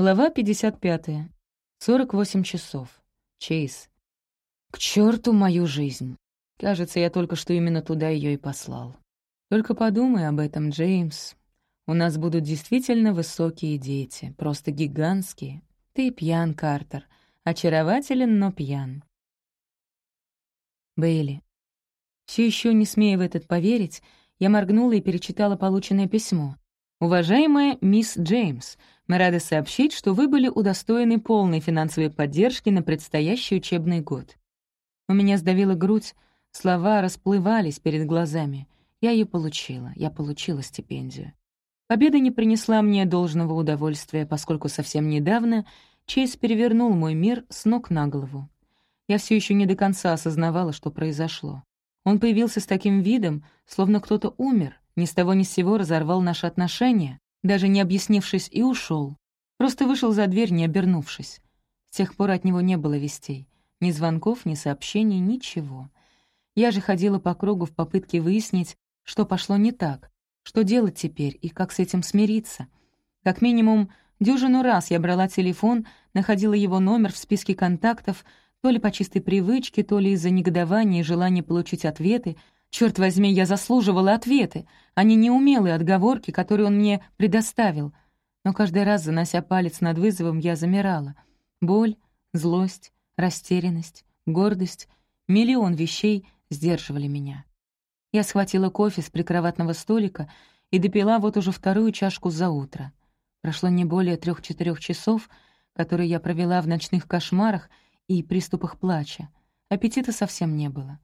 Глава 55. 48 часов. Чейз. К черту мою жизнь. Кажется, я только что именно туда ее и послал. Только подумай об этом, Джеймс. У нас будут действительно высокие дети, просто гигантские. Ты пьян, Картер. Очарователен, но пьян. Бейли. Все еще не смея в этот поверить, я моргнула и перечитала полученное письмо. «Уважаемая мисс Джеймс, мы рады сообщить, что вы были удостоены полной финансовой поддержки на предстоящий учебный год. У меня сдавила грудь, слова расплывались перед глазами. Я ее получила, я получила стипендию. Победа не принесла мне должного удовольствия, поскольку совсем недавно Чейз перевернул мой мир с ног на голову. Я все еще не до конца осознавала, что произошло. Он появился с таким видом, словно кто-то умер, ни с того ни с сего разорвал наши отношения, даже не объяснившись, и ушел. Просто вышел за дверь, не обернувшись. С тех пор от него не было вестей. Ни звонков, ни сообщений, ничего. Я же ходила по кругу в попытке выяснить, что пошло не так, что делать теперь и как с этим смириться. Как минимум, дюжину раз я брала телефон, находила его номер в списке контактов, то ли по чистой привычке, то ли из-за негодования и желания получить ответы — Черт возьми, я заслуживала ответы, а не неумелые отговорки, которые он мне предоставил. Но каждый раз, занося палец над вызовом, я замирала. Боль, злость, растерянность, гордость, миллион вещей сдерживали меня. Я схватила кофе с прикроватного столика и допила вот уже вторую чашку за утро. Прошло не более трех-четырех часов, которые я провела в ночных кошмарах и приступах плача. Аппетита совсем не было.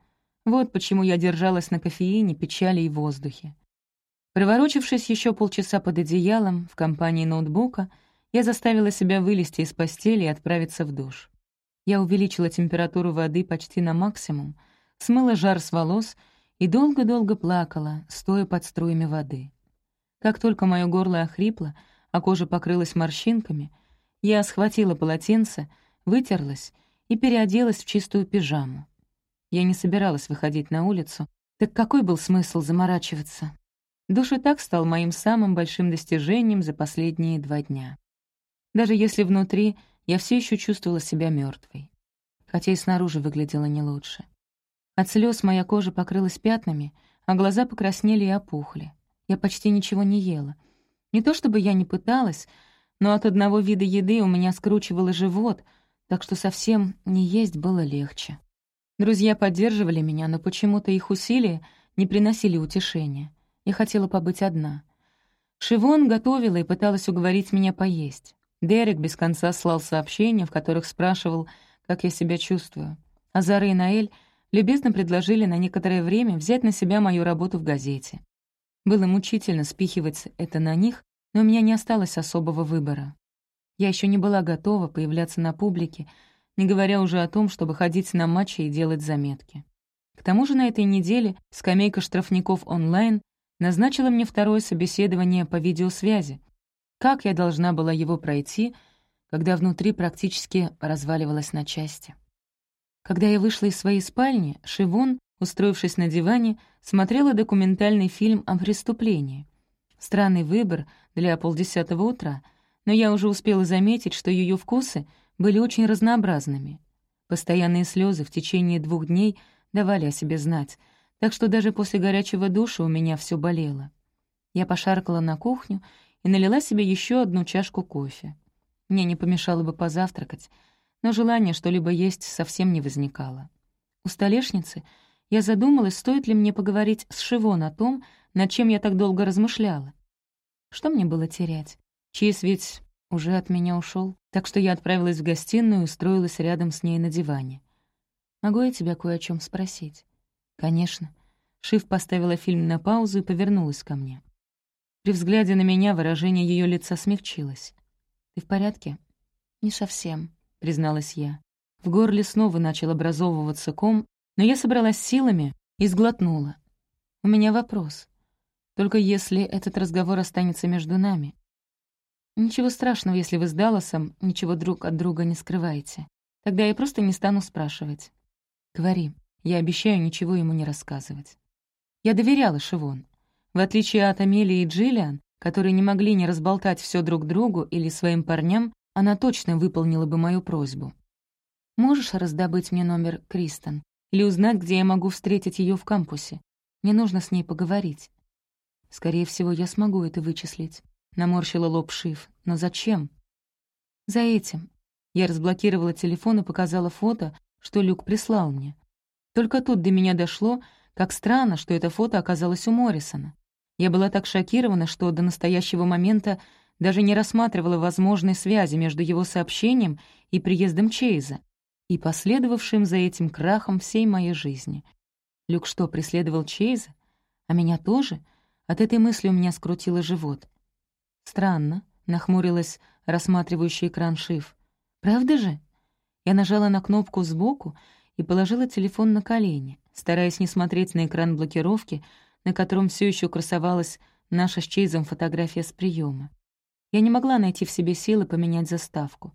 Вот почему я держалась на кофеине, печали и воздухе. Приворочившись еще полчаса под одеялом в компании ноутбука, я заставила себя вылезти из постели и отправиться в душ. Я увеличила температуру воды почти на максимум, смыла жар с волос и долго-долго плакала, стоя под струями воды. Как только мое горло охрипло, а кожа покрылась морщинками, я схватила полотенце, вытерлась и переоделась в чистую пижаму. Я не собиралась выходить на улицу. Так какой был смысл заморачиваться? Душ и так стал моим самым большим достижением за последние два дня. Даже если внутри я все еще чувствовала себя мертвой, хотя и снаружи выглядела не лучше. От слез моя кожа покрылась пятнами, а глаза покраснели и опухли. Я почти ничего не ела. Не то чтобы я не пыталась, но от одного вида еды у меня скручивало живот, так что совсем не есть было легче. Друзья поддерживали меня, но почему-то их усилия не приносили утешения. Я хотела побыть одна. Шивон готовила и пыталась уговорить меня поесть. Дерек без конца слал сообщения, в которых спрашивал, как я себя чувствую. Азары и Наэль любезно предложили на некоторое время взять на себя мою работу в газете. Было мучительно спихивать это на них, но у меня не осталось особого выбора. Я еще не была готова появляться на публике, не говоря уже о том, чтобы ходить на матчи и делать заметки. К тому же на этой неделе скамейка штрафников онлайн назначила мне второе собеседование по видеосвязи. Как я должна была его пройти, когда внутри практически разваливалась на части? Когда я вышла из своей спальни, Шивон, устроившись на диване, смотрела документальный фильм о преступлении. Странный выбор для полдесятого утра, но я уже успела заметить, что ее вкусы — были очень разнообразными. Постоянные слезы в течение двух дней давали о себе знать, так что даже после горячего душа у меня все болело. Я пошаркала на кухню и налила себе еще одну чашку кофе. Мне не помешало бы позавтракать, но желание что-либо есть совсем не возникало. У столешницы я задумалась, стоит ли мне поговорить с Шивон о том, над чем я так долго размышляла. Что мне было терять? Чиз ведь уже от меня ушел, так что я отправилась в гостиную и устроилась рядом с ней на диване. «Могу я тебя кое о чем спросить?» «Конечно». Шиф поставила фильм на паузу и повернулась ко мне. При взгляде на меня выражение ее лица смягчилось. «Ты в порядке?» «Не совсем», — призналась я. В горле снова начал образовываться ком, но я собралась силами и сглотнула. «У меня вопрос. Только если этот разговор останется между нами. Ничего страшного, если вы с Далласом ничего друг от друга не скрываете. Тогда я просто не стану спрашивать. Говори, я обещаю ничего ему не рассказывать. Я доверяла Шивон. В отличие от Амелии и Джиллиан, которые не могли не разболтать все друг другу или своим парням, она точно выполнила бы мою просьбу. «Можешь раздобыть мне номер Кристен или узнать, где я могу встретить ее в кампусе? Мне нужно с ней поговорить». «Скорее всего, я смогу это вычислить», — наморщила лоб Шиф. «Но зачем?» «За этим». Я разблокировала телефон и показала фото, что Люк прислал мне. Только тут до меня дошло, как странно, что это фото оказалось у Моррисона. Я была так шокирована, что до настоящего момента даже не рассматривала возможной связи между его сообщением и приездом Чейза, и последовавшим за этим крахом всей моей жизни. Люк что, преследовал Чейза? А меня тоже? От этой мысли у меня скрутило живот. Странно, нахмурилась рассматривающий экран Шиф. «Правда же?» Я нажала на кнопку сбоку и положила телефон на колени, стараясь не смотреть на экран блокировки, на котором все еще красовалась наша с Чейзом фотография с приема. Я не могла найти в себе силы поменять заставку,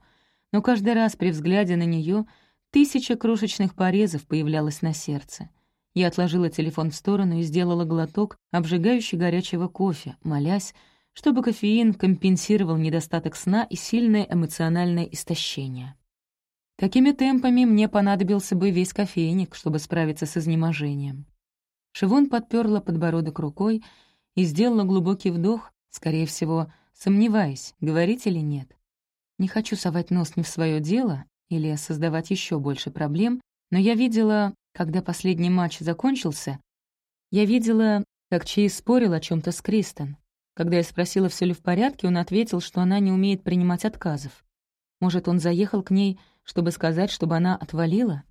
но каждый раз при взгляде на нее тысяча крошечных порезов появлялась на сердце. Я отложила телефон в сторону и сделала глоток обжигающий горячего кофе, молясь, чтобы кофеин компенсировал недостаток сна и сильное эмоциональное истощение. Такими темпами мне понадобился бы весь кофейник, чтобы справиться с изнеможением. Шивон подперла подбородок рукой и сделала глубокий вдох, скорее всего, сомневаясь, говорить или нет. Не хочу совать нос не в свое дело или создавать еще больше проблем, но я видела, когда последний матч закончился, я видела, как Чейз спорил о чем то с Кристен. Когда я спросила, все ли в порядке, он ответил, что она не умеет принимать отказов. Может, он заехал к ней чтобы сказать, чтобы она отвалила?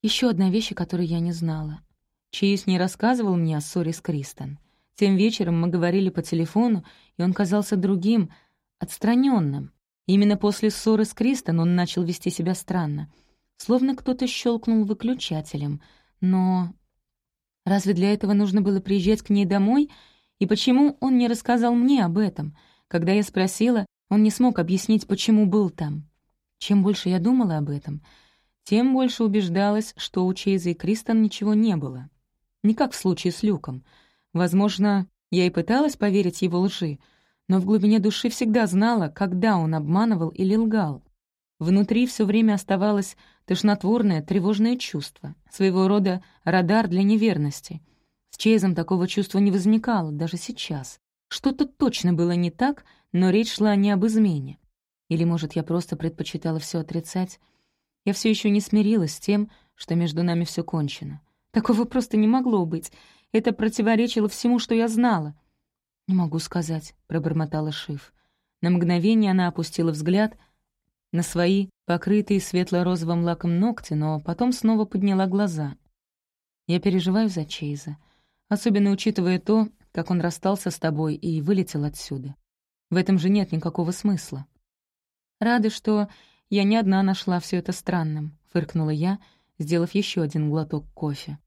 Еще одна вещь, о которой я не знала. Чейз не рассказывал мне о ссоре с Кристен. Тем вечером мы говорили по телефону, и он казался другим, отстраненным. Именно после ссоры с Кристен он начал вести себя странно, словно кто-то щелкнул выключателем. Но разве для этого нужно было приезжать к ней домой? И почему он не рассказал мне об этом? Когда я спросила, он не смог объяснить, почему был там. Чем больше я думала об этом, тем больше убеждалась, что у Чейза и Кристен ничего не было. Не как в случае с Люком. Возможно, я и пыталась поверить его лжи, но в глубине души всегда знала, когда он обманывал или лгал. Внутри все время оставалось тошнотворное, тревожное чувство, своего рода радар для неверности. С Чейзом такого чувства не возникало, даже сейчас. Что-то точно было не так, но речь шла не об измене. Или, может, я просто предпочитала все отрицать? Я все еще не смирилась с тем, что между нами все кончено. Такого просто не могло быть. Это противоречило всему, что я знала. «Не могу сказать», — пробормотала Шиф. На мгновение она опустила взгляд на свои покрытые светло-розовым лаком ногти, но потом снова подняла глаза. «Я переживаю за Чейза, особенно учитывая то, как он расстался с тобой и вылетел отсюда. В этом же нет никакого смысла. «Рада, что я не одна нашла все это странным», — фыркнула я, сделав еще один глоток кофе.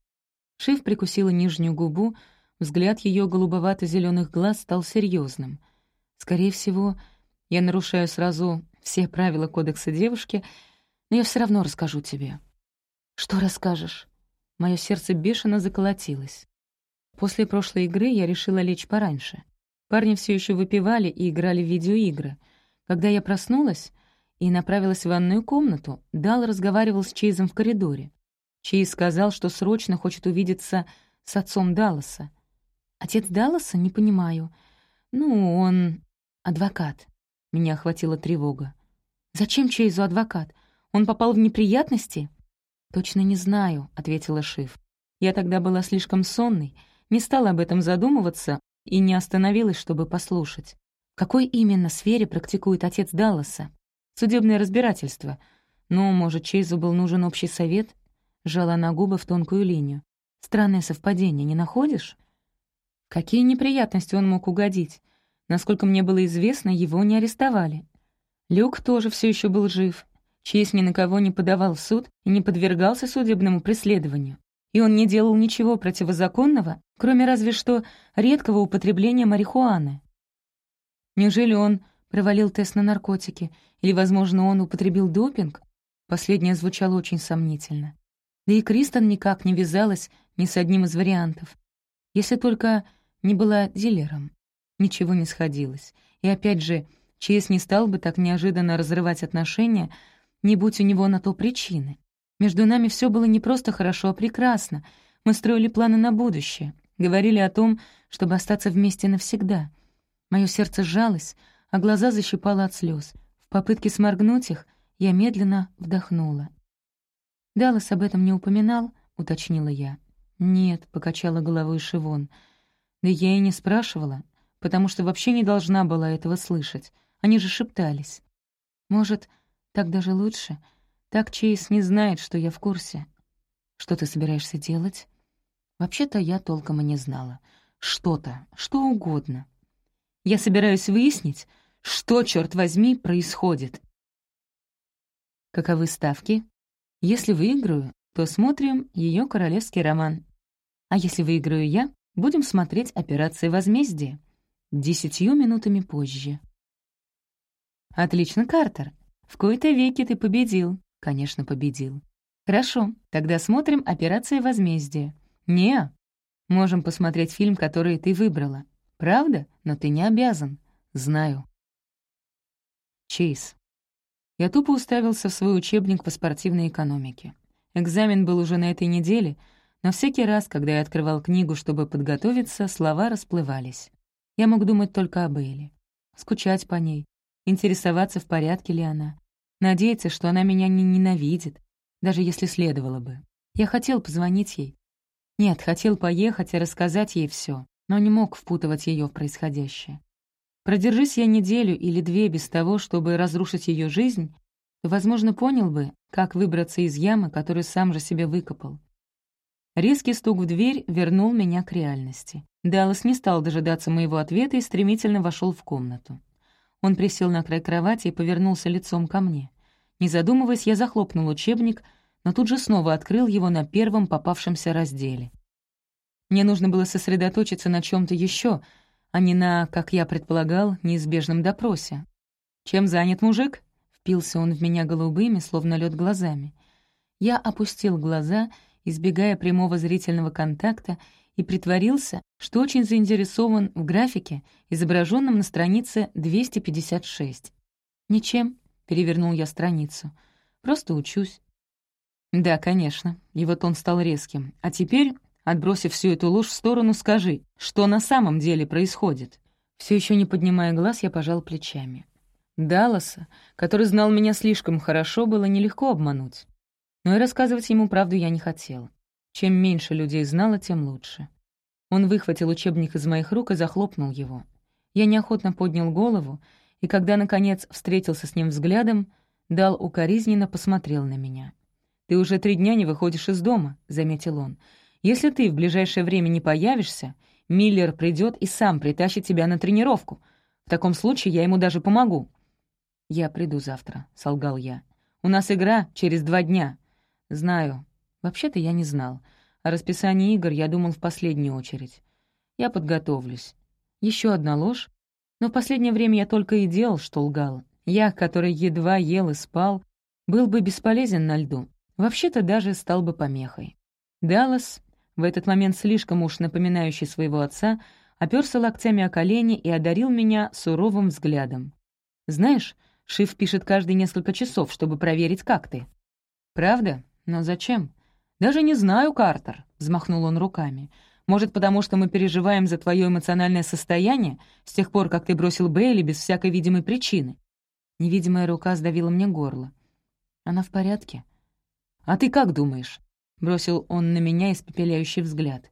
Шиф прикусила нижнюю губу, взгляд ее голубовато зеленых глаз стал серьезным. Скорее всего, я нарушаю сразу все правила кодекса девушки, но я все равно расскажу тебе. Что расскажешь? Мое сердце бешено заколотилось. После прошлой игры я решила лечь пораньше. Парни все еще выпивали и играли в видеоигры — когда я проснулась и направилась в ванную комнату, Дал разговаривал с Чейзом в коридоре. Чейз сказал, что срочно хочет увидеться с отцом Далласа. «Отец Далласа? Не понимаю. Ну, он... адвокат». Меня охватила тревога. «Зачем Чейзу адвокат? Он попал в неприятности?» «Точно не знаю», — ответила Шиф. «Я тогда была слишком сонной, не стала об этом задумываться и не остановилась, чтобы послушать какой именно сфере практикует отец Далласа? Судебное разбирательство. Ну, может, Чейзу был нужен общий совет? Жала на губы в тонкую линию. Странное совпадение, не находишь? Какие неприятности он мог угодить? Насколько мне было известно, его не арестовали. Люк тоже все еще был жив. Чейз ни на кого не подавал в суд и не подвергался судебному преследованию. И он не делал ничего противозаконного, кроме разве что редкого употребления марихуаны. Неужели он провалил тест на наркотики? Или, возможно, он употребил допинг? Последнее звучало очень сомнительно. Да и Кристен никак не вязалась ни с одним из вариантов. Если только не была дилером. Ничего не сходилось. И опять же, Чейз не стал бы так неожиданно разрывать отношения, не будь у него на то причины. Между нами все было не просто хорошо, а прекрасно. Мы строили планы на будущее, говорили о том, чтобы остаться вместе навсегда. Мое сердце сжалось, а глаза защипало от слез. В попытке сморгнуть их я медленно вдохнула. «Даллас об этом не упоминал?» — уточнила я. «Нет», — покачала головой Шивон. «Да я и не спрашивала, потому что вообще не должна была этого слышать. Они же шептались. Может, так даже лучше? Так Чейз не знает, что я в курсе. Что ты собираешься делать? Вообще-то я толком и не знала. Что-то, что угодно. Я собираюсь выяснить, что, черт возьми, происходит. Каковы ставки? Если выиграю, то смотрим ее королевский роман. А если выиграю я, будем смотреть операции возмездия. Десятью минутами позже. «Отлично, Картер. В кои-то веки ты победил». «Конечно, победил». «Хорошо, тогда смотрим «Операция возмездия». «Не, можем посмотреть фильм, который ты выбрала. Правда? Но ты не обязан. Знаю». Чейз. Я тупо уставился в свой учебник по спортивной экономике. Экзамен был уже на этой неделе, но всякий раз, когда я открывал книгу, чтобы подготовиться, слова расплывались. Я мог думать только об Элли, скучать по ней, интересоваться, в порядке ли она, надеяться, что она меня не ненавидит, даже если следовало бы. Я хотел позвонить ей. Нет, хотел поехать и рассказать ей все, но не мог впутывать ее в происходящее. Продержись я неделю или две без того, чтобы разрушить ее жизнь, то, возможно, понял бы, как выбраться из ямы, которую сам же себе выкопал. Резкий стук в дверь вернул меня к реальности. Даллас не стал дожидаться моего ответа и стремительно вошел в комнату. Он присел на край кровати и повернулся лицом ко мне. Не задумываясь, я захлопнул учебник, но тут же снова открыл его на первом попавшемся разделе. Мне нужно было сосредоточиться на чем то еще, а не на, как я предполагал, неизбежном допросе. «Чем занят мужик?» — впился он в меня голубыми, словно лед глазами. Я опустил глаза, избегая прямого зрительного контакта, и притворился, что очень заинтересован в графике, изображенном на странице 256. «Ничем», — перевернул я страницу, — «просто учусь». «Да, конечно». И вот он стал резким. «А теперь, отбросив всю эту ложь в сторону, скажи, что на самом деле происходит?» Все еще не поднимая глаз, я пожал плечами. Далласа, который знал меня слишком хорошо, было нелегко обмануть. Но и рассказывать ему правду я не хотел. Чем меньше людей знало, тем лучше. Он выхватил учебник из моих рук и захлопнул его. Я неохотно поднял голову, и когда, наконец, встретился с ним взглядом, Дал укоризненно посмотрел на меня. «Ты уже три дня не выходишь из дома», — заметил он. «Если ты в ближайшее время не появишься, Миллер придет и сам притащит тебя на тренировку. В таком случае я ему даже помогу». «Я приду завтра», — солгал я. «У нас игра через два дня». «Знаю. Вообще-то я не знал. О расписании игр я думал в последнюю очередь. Я подготовлюсь. Еще одна ложь. Но в последнее время я только и делал, что лгал. Я, который едва ел и спал, был бы бесполезен на льду. Вообще-то даже стал бы помехой. Даллас, в этот момент слишком уж напоминающий своего отца, оперся локтями о колени и одарил меня суровым взглядом. «Знаешь, Шиф пишет каждые несколько часов, чтобы проверить, как ты». «Правда? Но зачем?» «Даже не знаю, Картер», — взмахнул он руками. «Может, потому что мы переживаем за твое эмоциональное состояние с тех пор, как ты бросил Бейли без всякой видимой причины?» Невидимая рука сдавила мне горло. «Она в порядке?» «А ты как думаешь?» — бросил он на меня испепеляющий взгляд.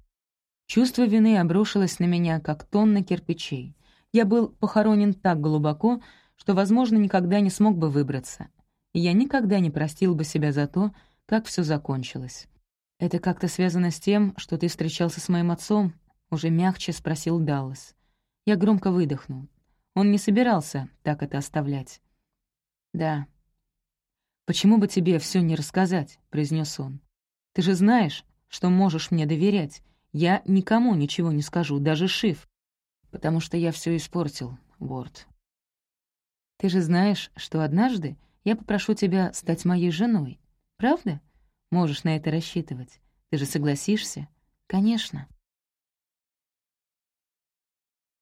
Чувство вины обрушилось на меня, как тонна кирпичей. Я был похоронен так глубоко, что, возможно, никогда не смог бы выбраться. И я никогда не простил бы себя за то, как все закончилось. «Это как-то связано с тем, что ты встречался с моим отцом?» — уже мягче спросил Даллас. Я громко выдохнул. Он не собирался так это оставлять. «Да». «Почему бы тебе все не рассказать?» — произнес он. «Ты же знаешь, что можешь мне доверять. Я никому ничего не скажу, даже Шиф. Потому что я все испортил, Ворд. Ты же знаешь, что однажды я попрошу тебя стать моей женой, правда?» Можешь на это рассчитывать. Ты же согласишься? Конечно.